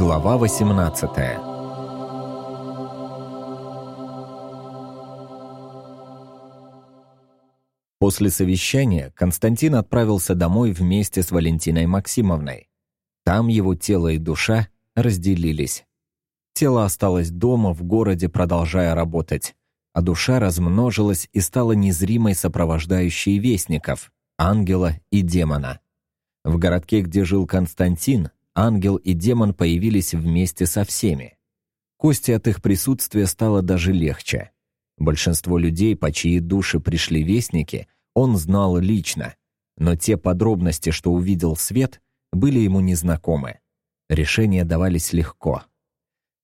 Глава 18 После совещания Константин отправился домой вместе с Валентиной Максимовной. Там его тело и душа разделились. Тело осталось дома, в городе, продолжая работать, а душа размножилась и стала незримой сопровождающей вестников, ангела и демона. В городке, где жил Константин, ангел и демон появились вместе со всеми. Кости от их присутствия стало даже легче. Большинство людей, по чьи души пришли вестники, он знал лично, но те подробности, что увидел свет, были ему незнакомы. Решения давались легко.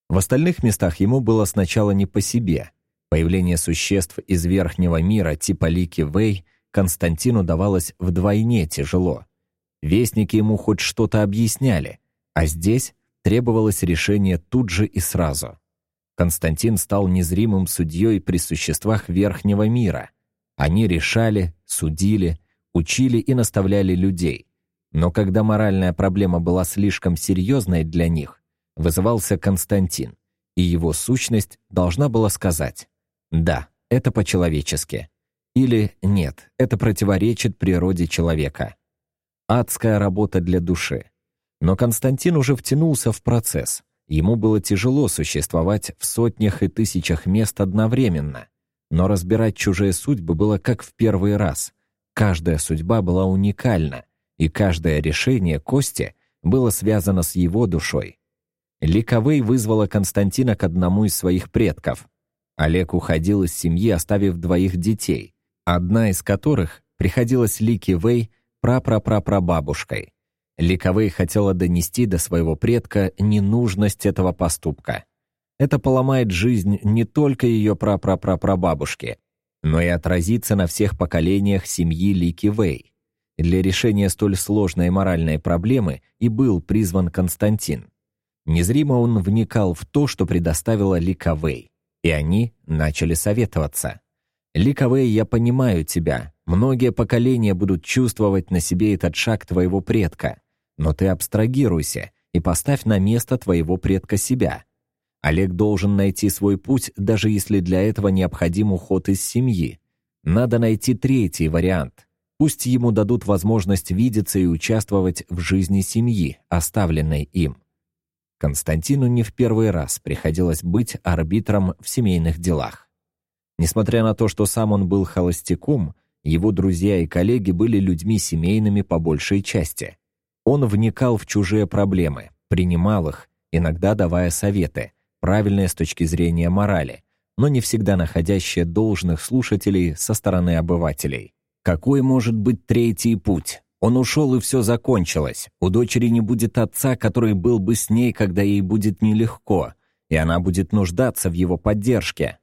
В остальных местах ему было сначала не по себе. Появление существ из верхнего мира типа Лики Вэй Константину давалось вдвойне тяжело. Вестники ему хоть что-то объясняли, а здесь требовалось решение тут же и сразу. Константин стал незримым судьей при существах верхнего мира. Они решали, судили, учили и наставляли людей. Но когда моральная проблема была слишком серьезной для них, вызывался Константин, и его сущность должна была сказать «Да, это по-человечески» или «Нет, это противоречит природе человека». Адская работа для души. Но Константин уже втянулся в процесс. Ему было тяжело существовать в сотнях и тысячах мест одновременно. Но разбирать чужие судьбы было как в первый раз. Каждая судьба была уникальна, и каждое решение Кости было связано с его душой. Ликовей вызвала Константина к одному из своих предков. Олег уходил из семьи, оставив двоих детей, одна из которых приходилась Лики Вэй прапрапрапрабабушкой. Ликовей хотела донести до своего предка ненужность этого поступка. Это поломает жизнь не только ее прапрапрапрабабушки, но и отразится на всех поколениях семьи Лики Вэй. Для решения столь сложной моральной проблемы и был призван Константин. Незримо он вникал в то, что предоставила Лика Вэй, и они начали советоваться. «Лика Вэй, я понимаю тебя. Многие поколения будут чувствовать на себе этот шаг твоего предка. Но ты абстрагируйся и поставь на место твоего предка себя. Олег должен найти свой путь, даже если для этого необходим уход из семьи. Надо найти третий вариант. Пусть ему дадут возможность видеться и участвовать в жизни семьи, оставленной им. Константину не в первый раз приходилось быть арбитром в семейных делах. Несмотря на то, что сам он был холостяком, его друзья и коллеги были людьми семейными по большей части. Он вникал в чужие проблемы, принимал их, иногда давая советы, правильные с точки зрения морали, но не всегда находящие должных слушателей со стороны обывателей. Какой может быть третий путь? Он ушел, и все закончилось. У дочери не будет отца, который был бы с ней, когда ей будет нелегко, и она будет нуждаться в его поддержке.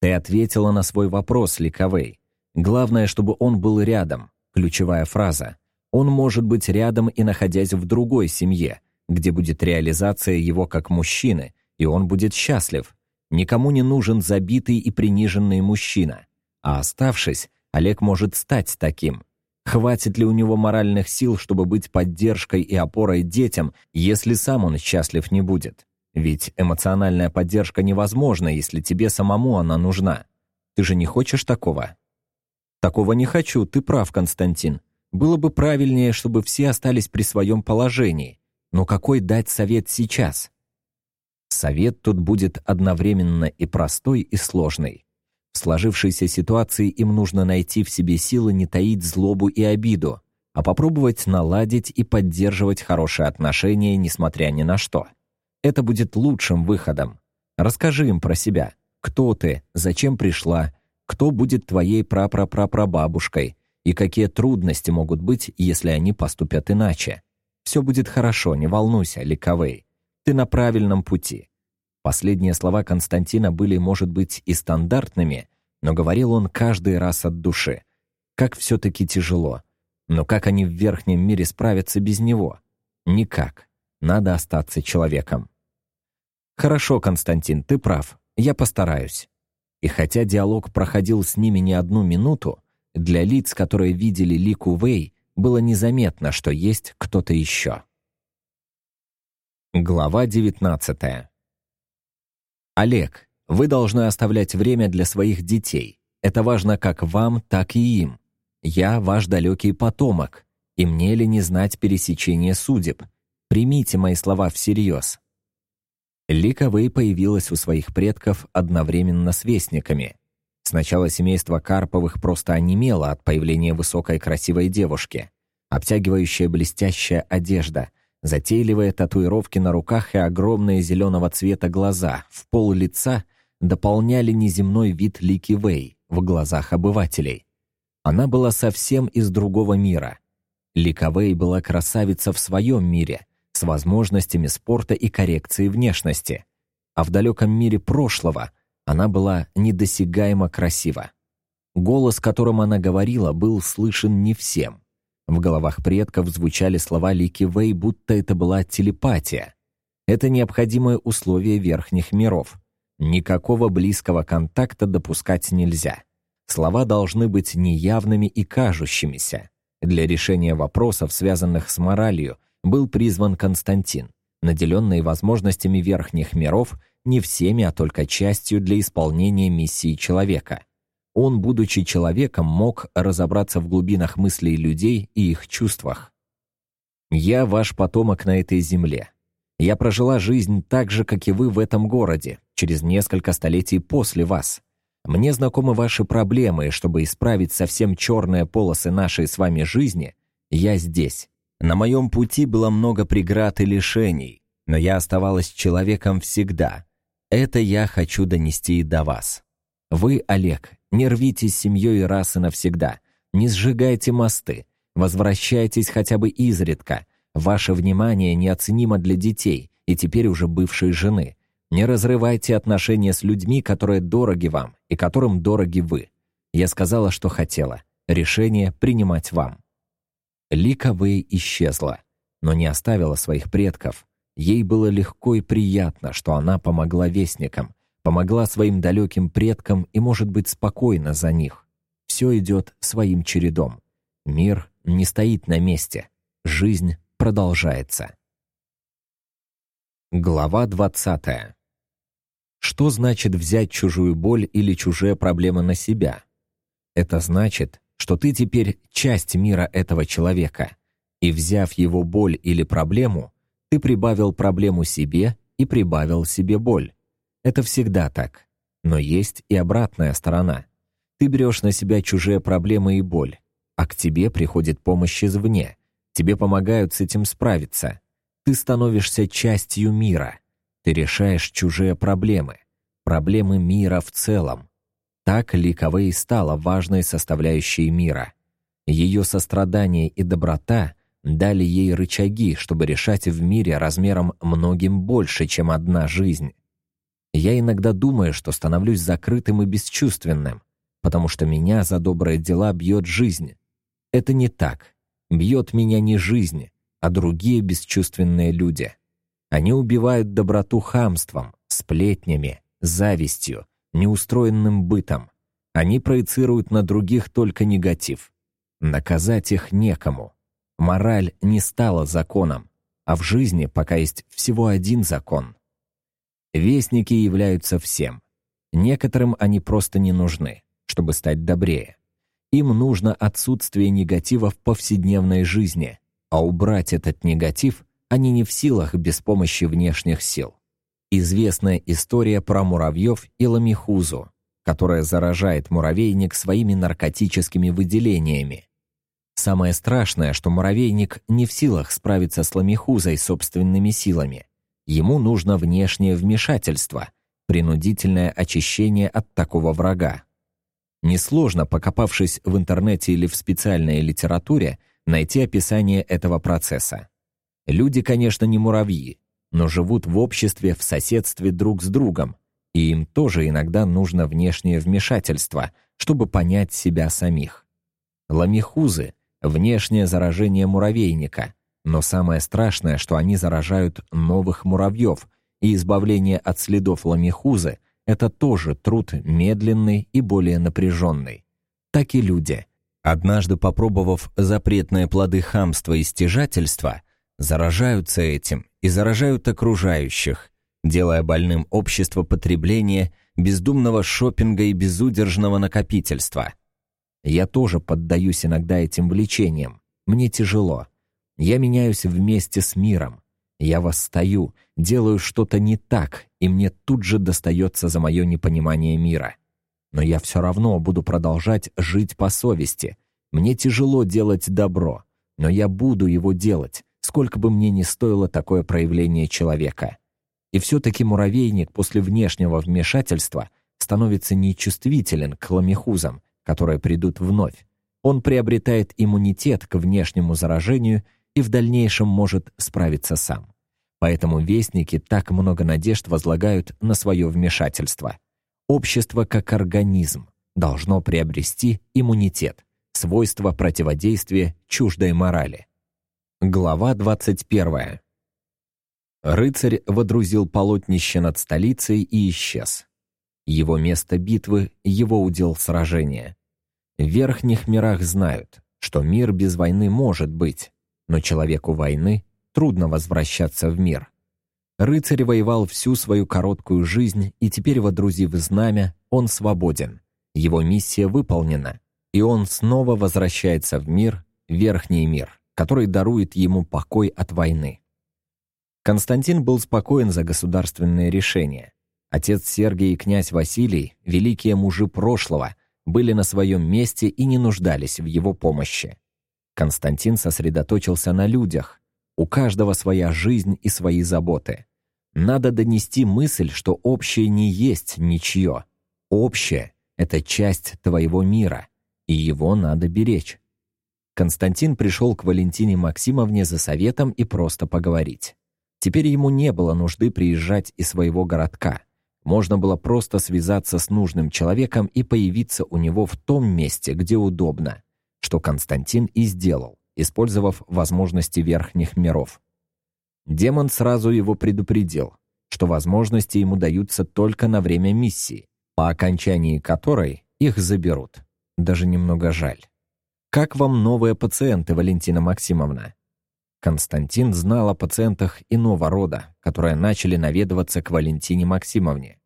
Ты ответила на свой вопрос, Ликовей. Главное, чтобы он был рядом. Ключевая фраза. Он может быть рядом и находясь в другой семье, где будет реализация его как мужчины, и он будет счастлив. Никому не нужен забитый и приниженный мужчина. А оставшись, Олег может стать таким. Хватит ли у него моральных сил, чтобы быть поддержкой и опорой детям, если сам он счастлив не будет? Ведь эмоциональная поддержка невозможна, если тебе самому она нужна. Ты же не хочешь такого? Такого не хочу, ты прав, Константин. Было бы правильнее, чтобы все остались при своем положении. Но какой дать совет сейчас? Совет тут будет одновременно и простой, и сложный. В сложившейся ситуации им нужно найти в себе силы не таить злобу и обиду, а попробовать наладить и поддерживать хорошие отношения, несмотря ни на что. Это будет лучшим выходом. Расскажи им про себя. Кто ты, зачем пришла, кто будет твоей прапрапрапрабабушкой, и какие трудности могут быть, если они поступят иначе. Все будет хорошо, не волнуйся, Ликовей. Ты на правильном пути. Последние слова Константина были, может быть, и стандартными, но говорил он каждый раз от души. Как все-таки тяжело. Но как они в верхнем мире справятся без него? Никак. Надо остаться человеком. Хорошо, Константин, ты прав. Я постараюсь. И хотя диалог проходил с ними не одну минуту, для лиц, которые видели Лику Вэй, было незаметно, что есть кто-то еще. Глава 19 Олег, вы должны оставлять время для своих детей. Это важно как вам, так и им. Я ваш далекий потомок, и мне ли не знать пересечения судеб? Примите мои слова всерьез. Лика Вэй появилась у своих предков одновременно с вестниками. Сначала семейство Карповых просто онемело от появления высокой красивой девушки. Обтягивающая блестящая одежда, затейливые татуировки на руках и огромные зеленого цвета глаза в пол лица дополняли неземной вид Лики Вэй в глазах обывателей. Она была совсем из другого мира. Лика Вэй была красавица в своем мире, с возможностями спорта и коррекции внешности. А в далеком мире прошлого она была недосягаемо красива. Голос, которым она говорила, был слышен не всем. В головах предков звучали слова Лики Вэй, будто это была телепатия. Это необходимое условие верхних миров. Никакого близкого контакта допускать нельзя. Слова должны быть неявными и кажущимися. Для решения вопросов, связанных с моралью, был призван Константин, наделенный возможностями верхних миров не всеми, а только частью для исполнения миссии человека. Он, будучи человеком, мог разобраться в глубинах мыслей людей и их чувствах. «Я ваш потомок на этой земле. Я прожила жизнь так же, как и вы в этом городе, через несколько столетий после вас. Мне знакомы ваши проблемы, и чтобы исправить совсем черные полосы нашей с вами жизни, я здесь. На моем пути было много преград и лишений, но я оставалась человеком всегда. Это я хочу донести и до вас. Вы, Олег, не рвитесь с семьей раз и навсегда. Не сжигайте мосты. Возвращайтесь хотя бы изредка. Ваше внимание неоценимо для детей и теперь уже бывшей жены. Не разрывайте отношения с людьми, которые дороги вам и которым дороги вы. Я сказала, что хотела. Решение принимать вам. Лика Вэй исчезла, но не оставила своих предков. Ей было легко и приятно, что она помогла вестникам, помогла своим далеким предкам и может быть спокойна за них. Все идет своим чередом. Мир не стоит на месте. Жизнь продолжается. Глава двадцатая. Что значит взять чужую боль или чужие проблемы на себя? Это значит, что ты теперь часть мира этого человека, и взяв его боль или проблему, ты прибавил проблему себе и прибавил себе боль. Это всегда так. Но есть и обратная сторона. Ты берешь на себя чужие проблемы и боль, а к тебе приходит помощь извне. Тебе помогают с этим справиться. Ты становишься частью мира. Ты решаешь чужие проблемы, проблемы мира в целом. Так Лика Вэй стала важной составляющей мира. Ее сострадание и доброта дали ей рычаги, чтобы решать в мире размером многим больше, чем одна жизнь. Я иногда думаю, что становлюсь закрытым и бесчувственным, потому что меня за добрые дела бьет жизнь. Это не так. Бьет меня не жизнь, а другие бесчувственные люди. Они убивают доброту хамством, сплетнями, завистью, неустроенным бытом. Они проецируют на других только негатив. Наказать их некому. Мораль не стала законом, а в жизни пока есть всего один закон. Вестники являются всем. Некоторым они просто не нужны, чтобы стать добрее. Им нужно отсутствие негатива в повседневной жизни, а убрать этот негатив они не в силах без помощи внешних сил. Известная история про муравьев и ламихузу, которая заражает муравейник своими наркотическими выделениями. Самое страшное, что муравейник не в силах справиться с ламихузой собственными силами. Ему нужно внешнее вмешательство, принудительное очищение от такого врага. Несложно, покопавшись в интернете или в специальной литературе, найти описание этого процесса. Люди, конечно, не муравьи, но живут в обществе, в соседстве друг с другом, и им тоже иногда нужно внешнее вмешательство, чтобы понять себя самих. Ламихузы — внешнее заражение муравейника, но самое страшное, что они заражают новых муравьев, и избавление от следов ламихузы — это тоже труд медленный и более напряженный. Так и люди. Однажды попробовав запретные плоды хамства и стяжательства — заражаются этим и заражают окружающих, делая больным общество потребления, бездумного шопинга и безудержного накопительства. Я тоже поддаюсь иногда этим влечениям. Мне тяжело. Я меняюсь вместе с миром. Я восстаю, делаю что-то не так, и мне тут же достается за мое непонимание мира. Но я все равно буду продолжать жить по совести. Мне тяжело делать добро, но я буду его делать, сколько бы мне ни стоило такое проявление человека. И все-таки муравейник после внешнего вмешательства становится нечувствителен к ламехузам, которые придут вновь. Он приобретает иммунитет к внешнему заражению и в дальнейшем может справиться сам. Поэтому вестники так много надежд возлагают на свое вмешательство. Общество как организм должно приобрести иммунитет, свойство противодействия чуждой морали. Глава 21. Рыцарь водрузил полотнище над столицей и исчез. Его место битвы, его удел сражения. В верхних мирах знают, что мир без войны может быть, но человеку войны трудно возвращаться в мир. Рыцарь воевал всю свою короткую жизнь, и теперь, водрузив знамя, он свободен. Его миссия выполнена, и он снова возвращается в мир, верхний мир который дарует ему покой от войны. Константин был спокоен за государственные решения. Отец Сергий и князь Василий, великие мужи прошлого, были на своем месте и не нуждались в его помощи. Константин сосредоточился на людях. У каждого своя жизнь и свои заботы. Надо донести мысль, что общее не есть ничье. Общее — это часть твоего мира, и его надо беречь. Константин пришел к Валентине Максимовне за советом и просто поговорить. Теперь ему не было нужды приезжать из своего городка. Можно было просто связаться с нужным человеком и появиться у него в том месте, где удобно, что Константин и сделал, использовав возможности верхних миров. Демон сразу его предупредил, что возможности ему даются только на время миссии, по окончании которой их заберут. Даже немного жаль. «Как вам новые пациенты, Валентина Максимовна?» Константин знал о пациентах иного рода, которые начали наведываться к Валентине Максимовне.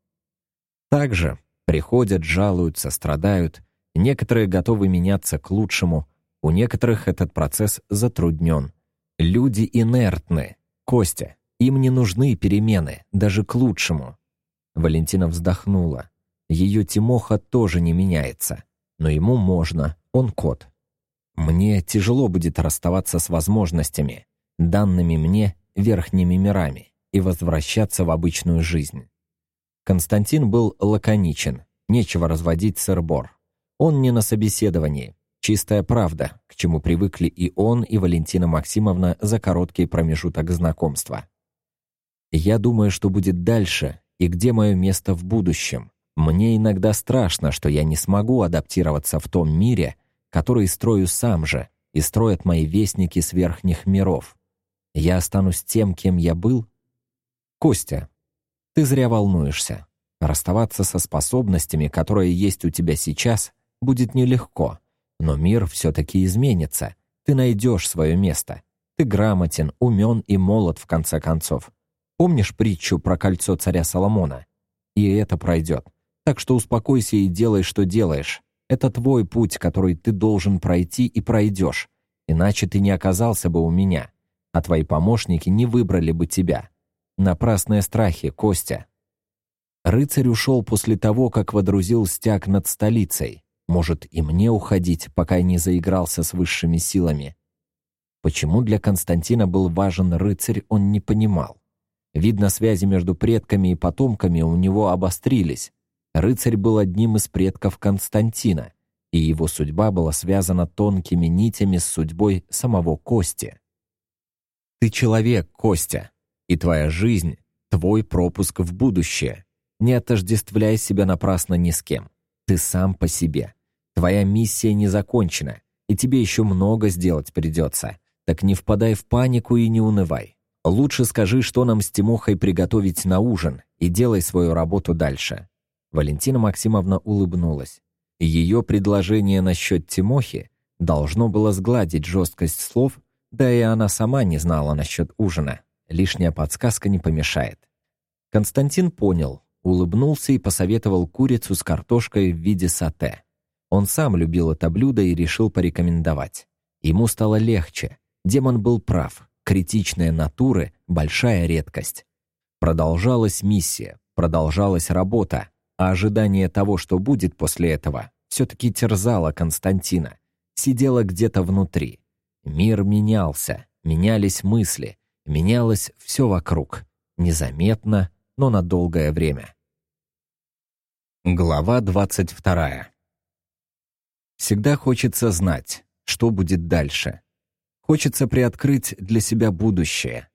Также приходят, жалуются, страдают, некоторые готовы меняться к лучшему, у некоторых этот процесс затруднен. Люди инертны. Костя, им не нужны перемены, даже к лучшему. Валентина вздохнула. Ее Тимоха тоже не меняется, но ему можно, он кот. Мне тяжело будет расставаться с возможностями, данными мне верхними мирами, и возвращаться в обычную жизнь. Константин был лаконичен, нечего разводить сыр-бор. Он не на собеседовании, чистая правда, к чему привыкли и он, и Валентина Максимовна за короткий промежуток знакомства. Я думаю, что будет дальше и где мое место в будущем. Мне иногда страшно, что я не смогу адаптироваться в том мире, который строю сам же, и строят мои вестники с верхних миров. Я останусь тем, кем я был? Костя, ты зря волнуешься. Расставаться со способностями, которые есть у тебя сейчас, будет нелегко. Но мир все-таки изменится. Ты найдешь свое место. Ты грамотен, умен и молод, в конце концов. Помнишь притчу про кольцо царя Соломона? И это пройдет. Так что успокойся и делай, что делаешь. Это твой путь, который ты должен пройти и пройдешь, иначе ты не оказался бы у меня, а твои помощники не выбрали бы тебя. Напрасные страхи, Костя. Рыцарь ушел после того, как водрузил стяг над столицей. Может, и мне уходить, пока я не заигрался с высшими силами. Почему для Константина был важен рыцарь, он не понимал. Видно, связи между предками и потомками у него обострились, Рыцарь был одним из предков Константина, и его судьба была связана тонкими нитями с судьбой самого Кости. Ты человек, Костя, и твоя жизнь — твой пропуск в будущее. Не отождествляй себя напрасно ни с кем. Ты сам по себе. Твоя миссия не закончена, и тебе еще много сделать придется. Так не впадай в панику и не унывай. Лучше скажи, что нам с Тимохой приготовить на ужин, и делай свою работу дальше. Валентина Максимовна улыбнулась. Ее предложение насчет Тимохи должно было сгладить жесткость слов, да и она сама не знала насчет ужина. лишняя подсказка не помешает. Константин понял, улыбнулся и посоветовал курицу с картошкой в виде сате. Он сам любил это блюдо и решил порекомендовать. Ему стало легче. Демон был прав. Критичная натуры — большая редкость. Продолжалась миссия, продолжалась работа, а ожидание того, что будет после этого, все-таки терзало Константина, сидело где-то внутри. Мир менялся, менялись мысли, менялось все вокруг, незаметно, но на долгое время. Глава 22. Всегда хочется знать, что будет дальше. Хочется приоткрыть для себя будущее.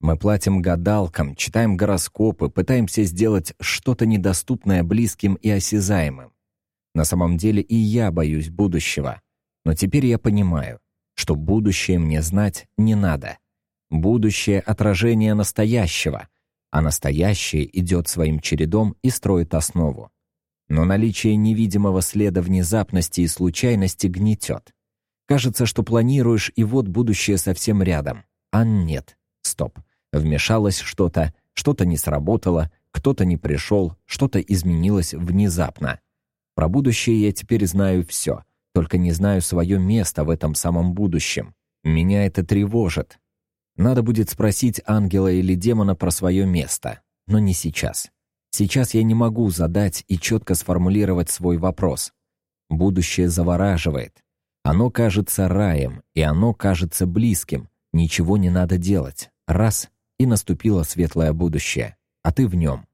Мы платим гадалкам, читаем гороскопы, пытаемся сделать что-то недоступное близким и осязаемым. На самом деле и я боюсь будущего. Но теперь я понимаю, что будущее мне знать не надо. Будущее — отражение настоящего, а настоящее идет своим чередом и строит основу. Но наличие невидимого следа внезапности и случайности гнетет. Кажется, что планируешь, и вот будущее совсем рядом. А нет. Стоп. Вмешалось что-то, что-то не сработало, кто-то не пришел, что-то изменилось внезапно. Про будущее я теперь знаю все, только не знаю свое место в этом самом будущем. Меня это тревожит. Надо будет спросить ангела или демона про свое место, но не сейчас. Сейчас я не могу задать и четко сформулировать свой вопрос. Будущее завораживает. Оно кажется раем, и оно кажется близким. Ничего не надо делать. Раз — и наступило светлое будущее, а ты в нем.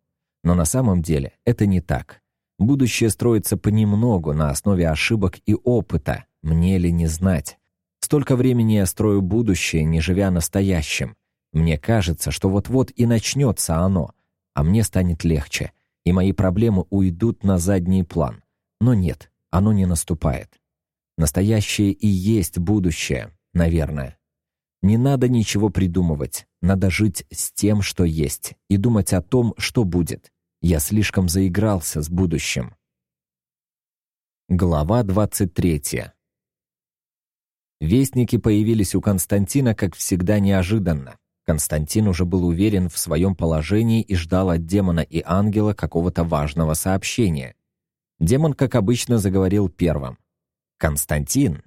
Но на самом деле это не так. Будущее строится понемногу на основе ошибок и опыта, мне ли не знать. Столько времени я строю будущее, не живя настоящим. Мне кажется, что вот-вот и начнется оно, а мне станет легче, и мои проблемы уйдут на задний план. Но нет, оно не наступает. Настоящее и есть будущее, наверное. Не надо ничего придумывать, надо жить с тем, что есть, и думать о том, что будет. Я слишком заигрался с будущим. Глава 23. Вестники появились у Константина, как всегда, неожиданно. Константин уже был уверен в своем положении и ждал от демона и ангела какого-то важного сообщения. Демон, как обычно, заговорил первым. «Константин,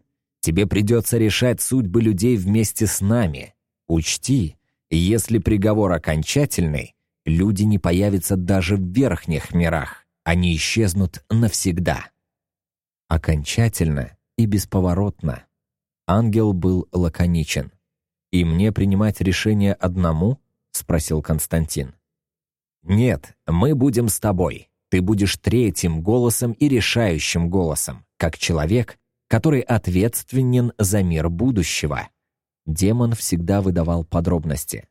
тебе придется решать судьбы людей вместе с нами. Учти, если приговор окончательный, люди не появятся даже в верхних мирах. Они исчезнут навсегда». Окончательно и бесповоротно. Ангел был лаконичен. «И мне принимать решение одному?» — спросил Константин. «Нет, мы будем с тобой. Ты будешь третьим голосом и решающим голосом, как человек, который ответственен за мир будущего. Демон всегда выдавал подробности.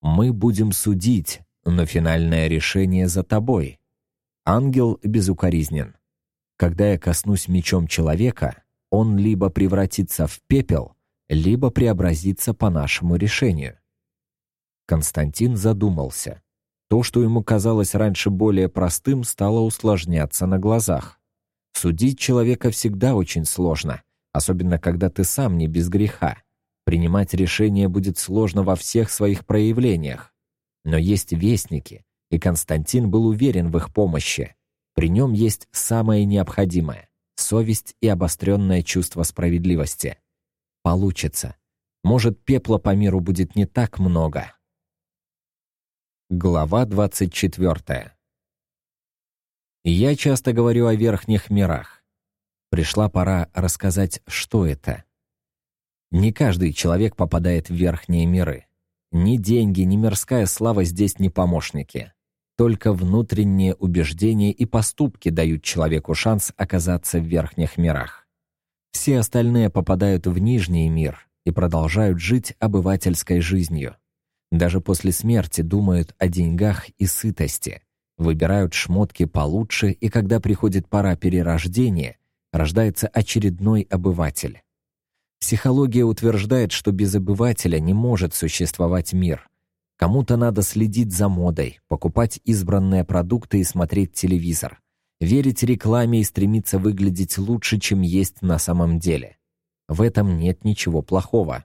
«Мы будем судить, но финальное решение за тобой». Ангел безукоризнен. Когда я коснусь мечом человека, он либо превратится в пепел, либо преобразится по нашему решению. Константин задумался. То, что ему казалось раньше более простым, стало усложняться на глазах. Судить человека всегда очень сложно, особенно когда ты сам не без греха. Принимать решение будет сложно во всех своих проявлениях. Но есть вестники, и Константин был уверен в их помощи. При нем есть самое необходимое — совесть и обостренное чувство справедливости. Получится. Может, пепла по миру будет не так много. Глава двадцать четвертая. Я часто говорю о верхних мирах. Пришла пора рассказать, что это. Не каждый человек попадает в верхние миры. Ни деньги, ни мирская слава здесь не помощники. Только внутренние убеждения и поступки дают человеку шанс оказаться в верхних мирах. Все остальные попадают в нижний мир и продолжают жить обывательской жизнью. Даже после смерти думают о деньгах и сытости – выбирают шмотки получше, и когда приходит пора перерождения, рождается очередной обыватель. Психология утверждает, что без обывателя не может существовать мир. Кому-то надо следить за модой, покупать избранные продукты и смотреть телевизор, верить рекламе и стремиться выглядеть лучше, чем есть на самом деле. В этом нет ничего плохого.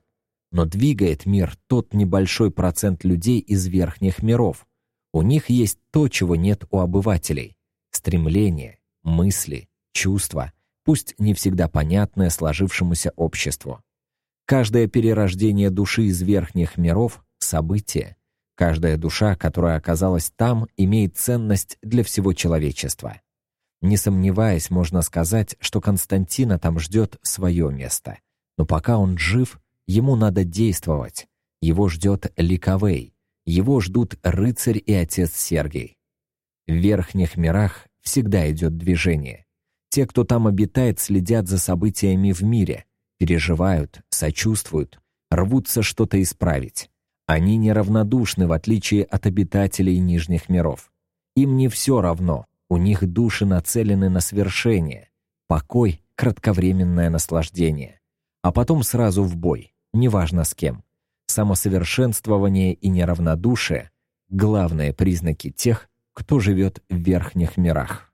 Но двигает мир тот небольшой процент людей из верхних миров. У них есть то, чего нет у обывателей. Стремления, мысли, чувства, пусть не всегда понятное сложившемуся обществу. Каждое перерождение души из верхних миров — событие. Каждая душа, которая оказалась там, имеет ценность для всего человечества. Не сомневаясь, можно сказать, что Константина там ждет свое место. Но пока он жив, ему надо действовать. Его ждет Ликовей. Его ждут рыцарь и отец Сергий. В верхних мирах всегда идет движение. Те, кто там обитает, следят за событиями в мире, переживают, сочувствуют, рвутся что-то исправить. Они неравнодушны, в отличие от обитателей нижних миров. Им не все равно, у них души нацелены на свершение, покой — кратковременное наслаждение. А потом сразу в бой, неважно с кем. Самосовершенствование и неравнодушие — главные признаки тех, кто живет в верхних мирах.